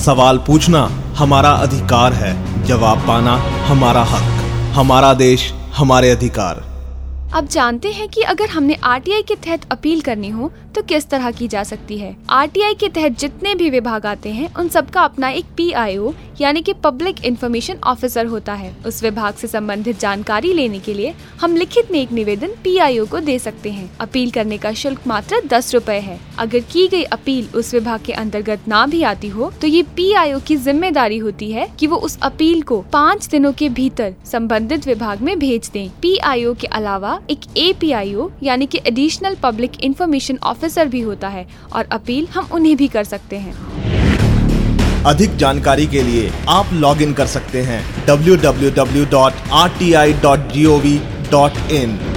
सवाल पूछना हमारा अधिकार है जवाब पाना हमारा हक हमारा देश हमारे अधिकार। अब जानते हैं कि अगर हमने आरटीआई के तहत अपील करनी हो तो किस तरह की जा सकती है? आरटीआई के तहत जितने भी विभाग आते हैं, उन सबका अपना एक पीआईओ, यानी कि पब्लिक इन्फॉर्मेशन ऑफिसर होता है। उस विभाग से संबंधित जानकारी लेने के लिए हम लिखित में एक निवेदन पीआईओ को दे सकते हैं। अपील करने का शुल्क मात्र दस रूपए है। अगर की गई अपील उस विभाग के अंतर्गत ना भी आती हो तो ये पीआईओ की ज़िम्मेदारी होती है कि वो उस अपील को पाँच दिनों के भीतर संबंधित विभाग में भेज दें। पीआईओ के अलावा एक एपीआईओ यानी कि एडिशनल पब्लिक इंफॉर्मेशन ऑफिसर भी होता है और अपील हम उन्हें भी कर सकते हैं। अधिक जानकारी के लिए आप लॉग इन कर सकते हैं www.rti.gov.in